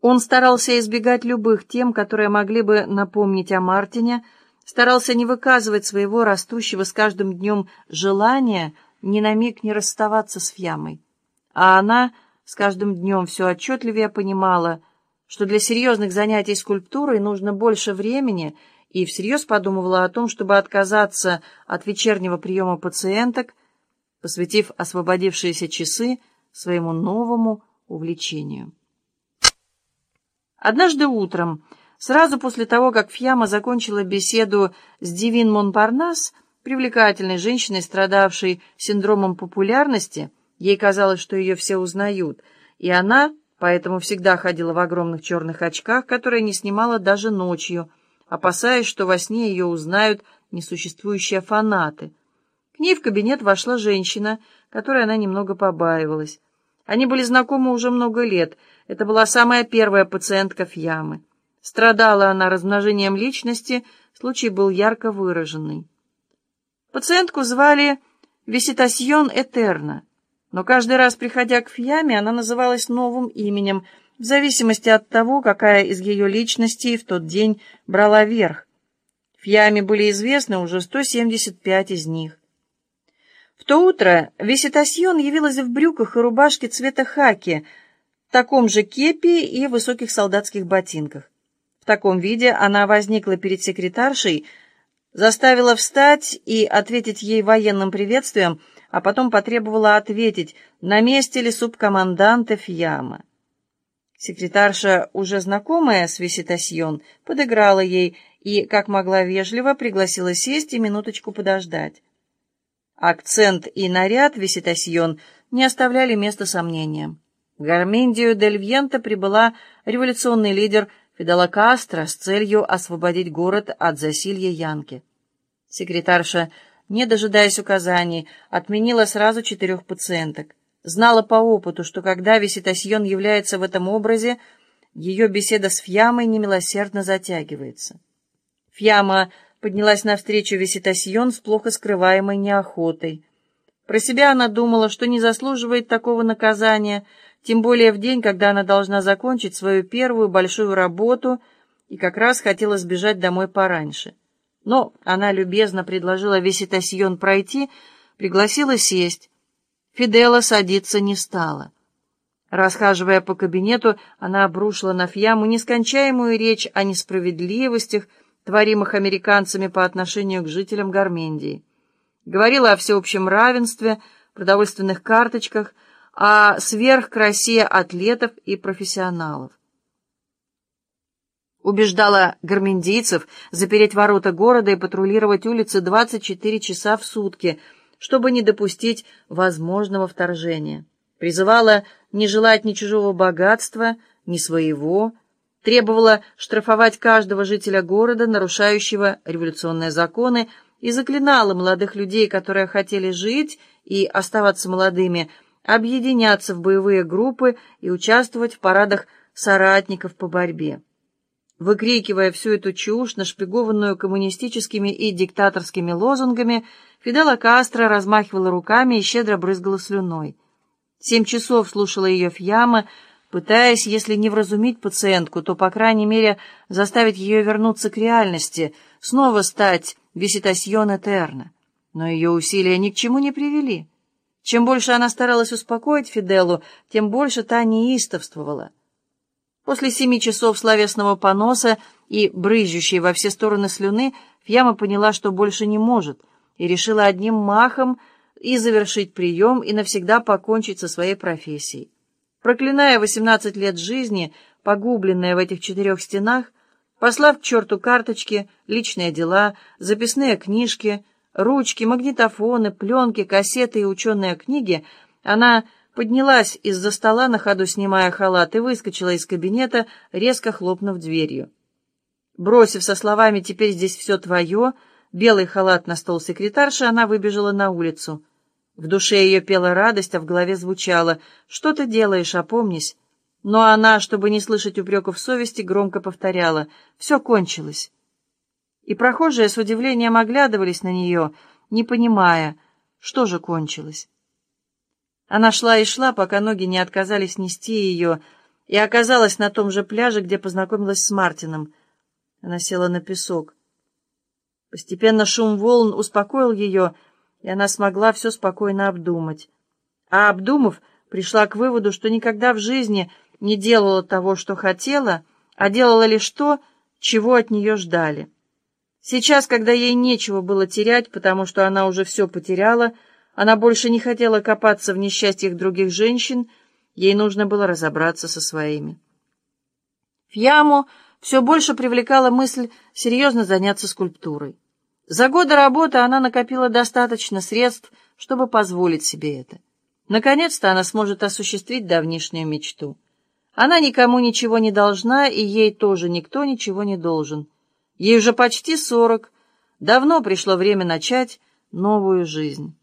Он старался избегать любых тем, которые могли бы напомнить о Мартине, старался не выказывать своего растущего с каждым днем желания ни на миг не расставаться с Фьямой. А она с каждым днем все отчетливее понимала, что для серьезных занятий скульптурой нужно больше времени, и всерьез подумывала о том, чтобы отказаться от вечернего приема пациенток, посвятив освободившиеся часы своему новому увлечению. Однажды утром, сразу после того, как Фьяма закончила беседу с Дивин Монпарнас, привлекательной женщиной, страдавшей синдромом популярности, ей казалось, что ее все узнают, и она поэтому всегда ходила в огромных черных очках, которые не снимала даже ночью, опасаясь, что во сне ее узнают несуществующие фанаты. К ней в кабинет вошла женщина, которой она немного побаивалась. Они были знакомы уже много лет. Это была самая первая пациентка Фьямы. Страдала она размножением личности, случай был ярко выраженный. Пациентку звали Виситасьон Этерна, но каждый раз, приходя к Фьяме, она называлась новым именем, в зависимости от того, какая из ее личностей в тот день брала верх. Фьяме были известны уже 175 из них. В то утро Виситасьон явилась в брюках и рубашке цвета хаки, таком же кепи и высоких солдатских ботинках. В таком виде она возникла перед секретаршей, заставила встать и ответить ей военным приветствием, а потом потребовала ответить, на месте ли субкомандант Фьяма. Секретарша, уже знакомая с Виситасьон, подыграла ей и, как могла вежливо, пригласила сесть и минуточку подождать. Акцент и наряд Виситасьон не оставляли места сомнениям. В Гармендию дель Вьента прибыла революционный лидер Фидела Кастро с целью освободить город от засилья Янки. Секретарша, не дожидаясь указаний, отменила сразу четырех пациенток. Знала по опыту, что когда Виситасьон является в этом образе, ее беседа с Фьямой немилосердно затягивается. Фьяма поднялась навстречу Виситасьон с плохо скрываемой неохотой. Про себя она думала, что не заслуживает такого наказания, тем более в день, когда она должна закончить свою первую большую работу и как раз хотела сбежать домой пораньше. Но она любезно предложила Виситасьон пройти, пригласила сесть. Фидела садиться не стала. Расхаживая по кабинету, она обрушила на Фьяму нескончаемую речь о несправедливостях, творимых американцами по отношению к жителям Гармендии. Говорила о всеобщем равенстве, продовольственных карточках, о сверхкрасе атлетов и профессионалов. Убеждала гармендийцев запереть ворота города и патрулировать улицы 24 часа в сутки, чтобы не допустить возможного вторжения. Призывала не желать ни чужого богатства, ни своего, требовала штрафовать каждого жителя города, нарушающего революционные законы, и заклинала молодых людей, которые хотели жить и оставаться молодыми, объединяться в боевые группы и участвовать в парадах соратников по борьбе. Выкрикивая всю эту чушь, нашпигованную коммунистическими и диктаторскими лозунгами, Фидела Кастро размахивала руками и щедро брызгала слюной. Семь часов слушала ее Фьяма, пытаясь, если не вразумить пациентку, то, по крайней мере, заставить ее вернуться к реальности, снова стать виситасьон этерна. Но ее усилия ни к чему не привели. Чем больше она старалась успокоить Фиделу, тем больше та неистовствовала. После семи часов словесного поноса и брызжущей во все стороны слюны Фьяма поняла, что больше не может, и решила одним махом и завершить прием, и навсегда покончить со своей профессией. Проклиная восемнадцать лет жизни, погубленные в этих четырех стенах, послав к черту карточки, личные дела, записные книжки, ручки, магнитофоны, пленки, кассеты и ученые книги, она поднялась из-за стола, на ходу снимая халат, и выскочила из кабинета, резко хлопнув дверью. Бросив со словами «теперь здесь все твое», белый халат на стол секретарши, она выбежала на улицу. В душе ее пела радость, а в голове звучало «Что ты делаешь, опомнись?» Но она, чтобы не слышать упреков совести, громко повторяла «Все кончилось». И прохожие с удивлением оглядывались на нее, не понимая, что же кончилось. Она шла и шла, пока ноги не отказались нести ее, и оказалась на том же пляже, где познакомилась с Мартином. Она села на песок. Постепенно шум волн успокоил ее, и она смогла все спокойно обдумать. А обдумав, пришла к выводу, что никогда в жизни не делала того, что хотела, а делала лишь то, чего от нее ждали. Сейчас, когда ей нечего было терять, потому что она уже все потеряла, она больше не хотела копаться в несчастьях других женщин, ей нужно было разобраться со своими. В яму все больше привлекала мысль серьезно заняться скульптурой. За годы работы она накопила достаточно средств, чтобы позволить себе это. Наконец-то она сможет осуществить давнишнюю мечту. Она никому ничего не должна, и ей тоже никто ничего не должен. Ей уже почти сорок. Давно пришло время начать новую жизнь.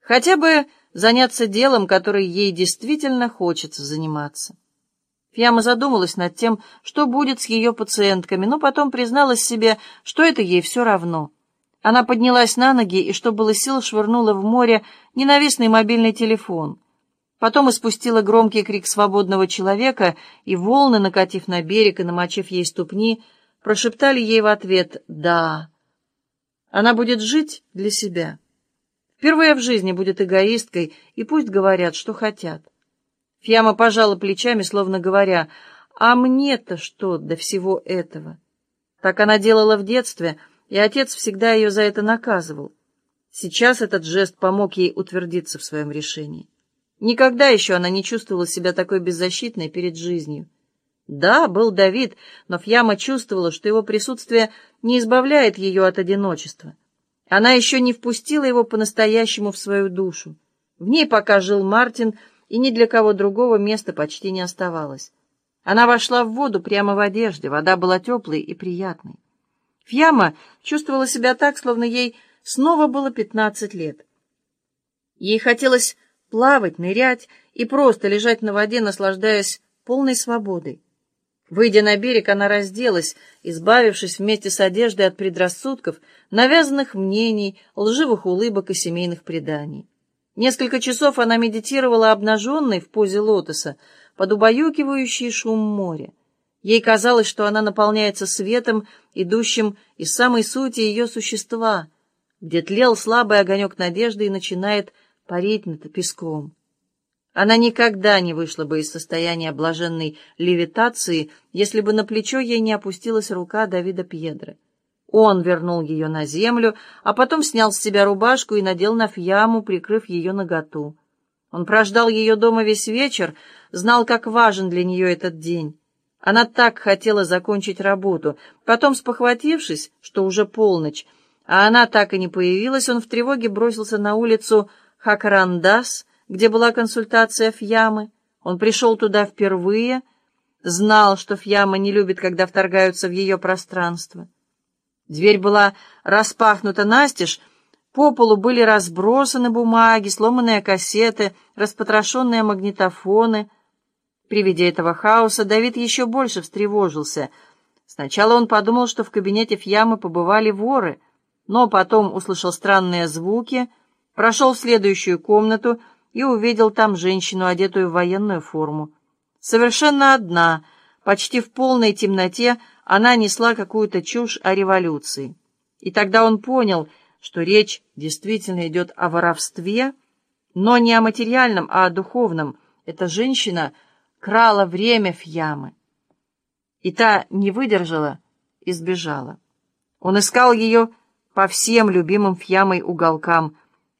Хотя бы заняться делом, которое ей действительно хочется заниматься. Фьяма задумалась над тем, что будет с ее пациентками, но потом призналась себе, что это ей все равно. Она поднялась на ноги и, что было сил, швырнула в море ненавистный мобильный телефон. Потом испустила громкий крик свободного человека, и волны, накатив на берег и намочив ей ступни, прошептали ей в ответ «да». Она будет жить для себя. Впервые в жизни будет эгоисткой, и пусть говорят, что хотят. Фьяма пожала плечами, словно говоря, «А мне-то что до всего этого?» Так она делала в детстве, и отец всегда ее за это наказывал. Сейчас этот жест помог ей утвердиться в своем решении. Никогда еще она не чувствовала себя такой беззащитной перед жизнью. Да, был Давид, но Фьяма чувствовала, что его присутствие не избавляет ее от одиночества. Она еще не впустила его по-настоящему в свою душу. В ней пока жил Мартин, и ни для кого другого места почти не оставалось. Она вошла в воду прямо в одежде, вода была теплой и приятной. Фьяма чувствовала себя так, словно ей снова было пятнадцать лет. Ей хотелось плавать, нырять и просто лежать на воде, наслаждаясь полной свободой. Выйдя на берег, она разделась, избавившись вместе с одеждой от предрассудков, навязанных мнений, лживых улыбок и семейных преданий. Несколько часов она медитировала обнаженной в позе лотоса под убаюкивающий шум моря. Ей казалось, что она наполняется светом, идущим из самой сути ее существа, где тлел слабый огонек надежды и начинает парить над песком. Она никогда не вышла бы из состояния блаженной левитации, если бы на плечо ей не опустилась рука Давида Пьедро. Он вернул ее на землю, а потом снял с себя рубашку и надел на фьяму, прикрыв ее наготу. Он прождал ее дома весь вечер, знал, как важен для нее этот день. Она так хотела закончить работу. Потом, спохватившись, что уже полночь, а она так и не появилась, он в тревоге бросился на улицу Хакарандас, где была консультация Фьямы. Он пришел туда впервые, знал, что Фьяма не любит, когда вторгаются в ее пространство. Дверь была распахнута настежь, по полу были разбросаны бумаги, сломанные кассеты, распотрошенные магнитофоны. При виде этого хаоса Давид еще больше встревожился. Сначала он подумал, что в кабинете Фьямы побывали воры, но потом услышал странные звуки, прошел в следующую комнату — и увидел там женщину, одетую в военную форму. Совершенно одна, почти в полной темноте, она несла какую-то чушь о революции. И тогда он понял, что речь действительно идет о воровстве, но не о материальном, а о духовном. Эта женщина крала время Фьямы. И та не выдержала и сбежала. Он искал ее по всем любимым Фьямой уголкам,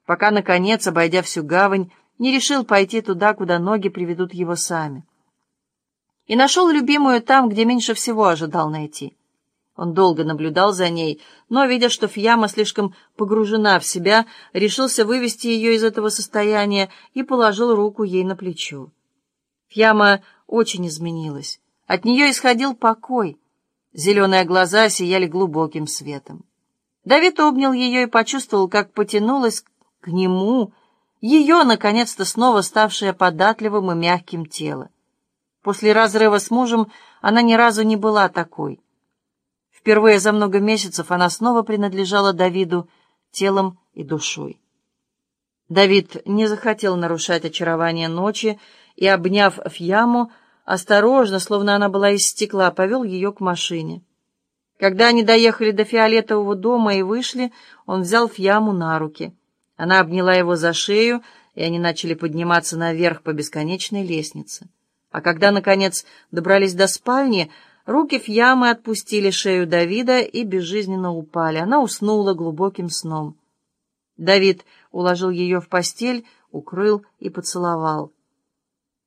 пока, наконец, обойдя всю гавань, не решил пойти туда, куда ноги приведут его сами. И нашел любимую там, где меньше всего ожидал найти. Он долго наблюдал за ней, но, видя, что Фьяма слишком погружена в себя, решился вывести ее из этого состояния и положил руку ей на плечо. Фьяма очень изменилась. От нее исходил покой. Зеленые глаза сияли глубоким светом. Давид обнял ее и почувствовал, как потянулась к нему, ее, наконец-то, снова ставшее податливым и мягким тело. После разрыва с мужем она ни разу не была такой. Впервые за много месяцев она снова принадлежала Давиду телом и душой. Давид не захотел нарушать очарование ночи и, обняв Фьяму, осторожно, словно она была из стекла, повел ее к машине. Когда они доехали до фиолетового дома и вышли, он взял Фьяму на руки. Она обняла его за шею, и они начали подниматься наверх по бесконечной лестнице. А когда, наконец, добрались до спальни, руки Фьямы отпустили шею Давида и безжизненно упали. Она уснула глубоким сном. Давид уложил ее в постель, укрыл и поцеловал.